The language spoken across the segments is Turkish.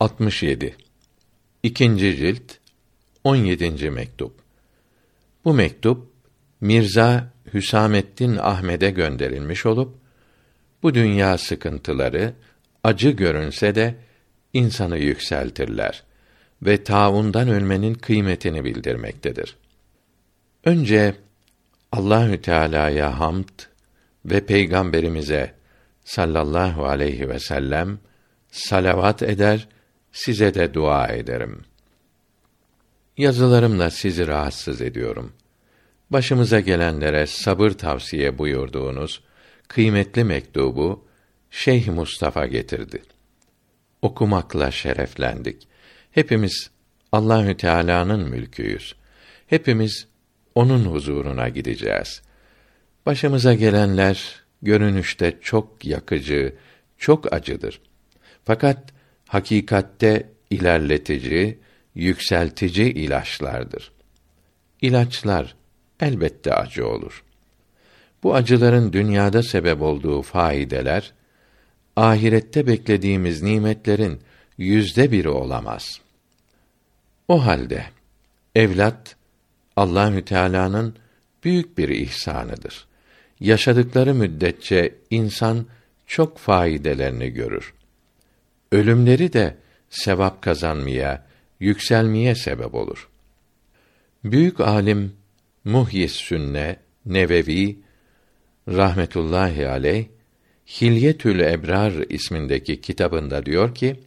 67 İkinci cilt 17. mektup. Bu mektup Mirza Hüsamettin Ahmed'e gönderilmiş olup bu dünya sıkıntıları acı görünse de insanı yükseltirler ve taundan ölmenin kıymetini bildirmektedir. Önce Allahü Teala'ya hamd ve peygamberimize sallallahu aleyhi ve sellem salavat eder, size de dua ederim. Yazılarımla sizi rahatsız ediyorum. Başımıza gelenlere sabır tavsiye buyurduğunuz kıymetli mektubu Şeyh Mustafa getirdi. Okumakla şereflendik. Hepimiz Allahü Teala'nın mülküyüz. Hepimiz onun huzuruna gideceğiz. Başımıza gelenler görünüşte çok yakıcı, çok acıdır. Fakat hakikatte ilerletici, yükseltici ilaçlardır. İlaçlar elbette acı olur. Bu acıların dünyada sebep olduğu faydeler, ahirette beklediğimiz nimetlerin yüzde biri olamaz. O halde evlat Allahü Teala'nın büyük bir ihsanıdır. Yaşadıkları müddetçe insan çok faydelerini görür. Ölümleri de sevap kazanmaya, yükselmeye sebep olur. Büyük alim Muhyis Sünne Nevevi rahmetullahi aleyh Hilyetül Ebrar ismindeki kitabında diyor ki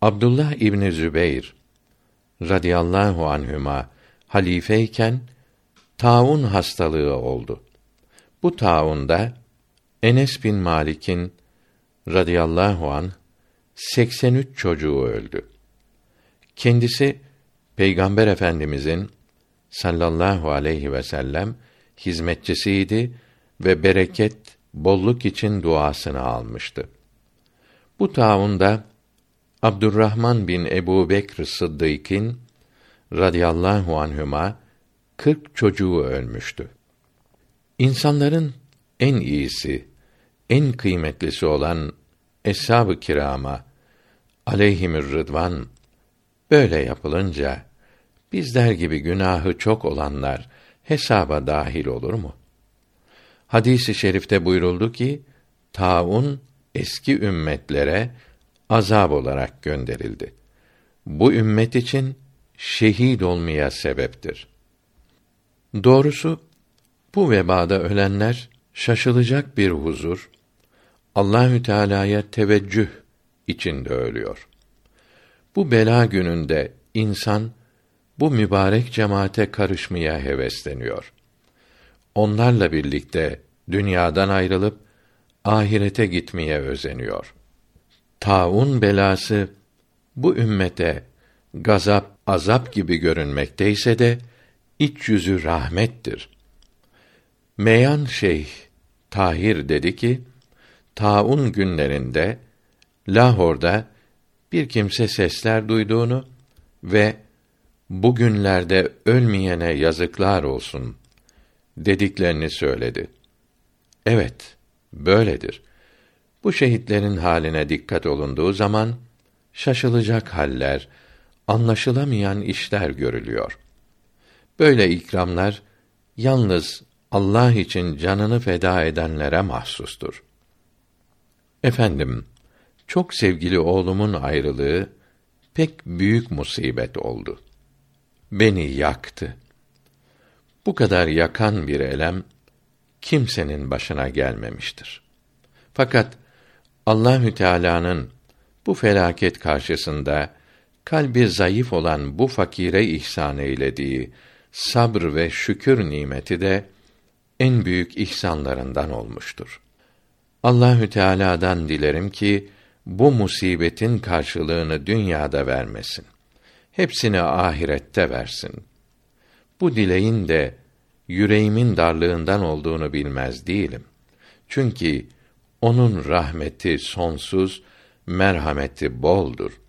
Abdullah İbni Zübeyr radıyallahu anhüma halifeyken taun hastalığı oldu. Bu taunda Enes bin Malik'in radıyallahu an 83 çocuğu öldü. Kendisi Peygamber Efendimizin sallallahu aleyhi ve sellem hizmetçisiydi ve bereket, bolluk için duasını almıştı. Bu taunda Abdurrahman bin Ebu Bekr Sıddık'ın radıyallahu anhüma kırk çocuğu ölmüştü. İnsanların en iyisi, en kıymetlisi olan eshab-ı kirama aleyhimür rıdvan böyle yapılınca bizler gibi günahı çok olanlar hesaba dahil olur mu? Hadisi i şerifte buyuruldu ki taun eski ümmetlere azab olarak gönderildi. Bu ümmet için şehit olmaya sebeptir. Doğrusu bu vebada ölenler şaşılacak bir huzur, Allahü Teala'ya teveccüh içinde ölüyor. Bu bela gününde insan bu mübarek cemaate karışmaya hevesleniyor. Onlarla birlikte dünyadan ayrılıp ahirete gitmeye özeniyor. Taun belası bu ümmete gazap, azap gibi görünmekteyse de iç yüzü rahmettir. Meyan Şeyh Tahir dedi ki, taun günlerinde Lahor'da bir kimse sesler duyduğunu ve bu günlerde ölmeyene yazıklar olsun dediklerini söyledi. Evet, böyledir. Bu şehitlerin haline dikkat olunduğu zaman şaşılacak haller, anlaşılamayan işler görülüyor. Böyle ikramlar yalnız Allah için canını feda edenlere mahsustur. Efendim, çok sevgili oğlumun ayrılığı pek büyük musibet oldu. Beni yaktı. Bu kadar yakan bir elem kimsenin başına gelmemiştir. Fakat Allahü Teala'nın bu felaket karşısında kalbi zayıf olan bu fakire ihsan eylediği sabr ve şükür nimeti de en büyük ihsanlarından olmuştur. Allahü Teala'dan dilerim ki bu musibetin karşılığını dünyada vermesin. Hepsini ahirette versin. Bu dileğin de yüreğimin darlığından olduğunu bilmez değilim. Çünkü onun rahmeti sonsuz, merhameti boldur.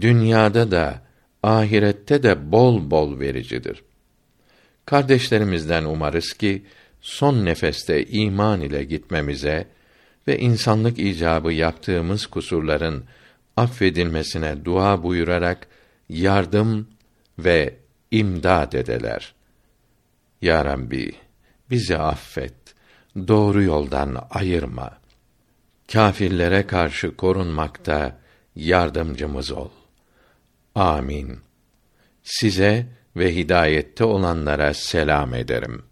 Dünyada da ahirette de bol bol vericidir. Kardeşlerimizden umarız ki son nefeste iman ile gitmemize ve insanlık icabı yaptığımız kusurların affedilmesine dua buyurarak yardım ve imdad edeler. Ya Rabbi, bizi affet, doğru yoldan ayırma. Kâfirlere karşı korunmakta yardımcımız ol. Amin. Size ve hidayette olanlara selam ederim.''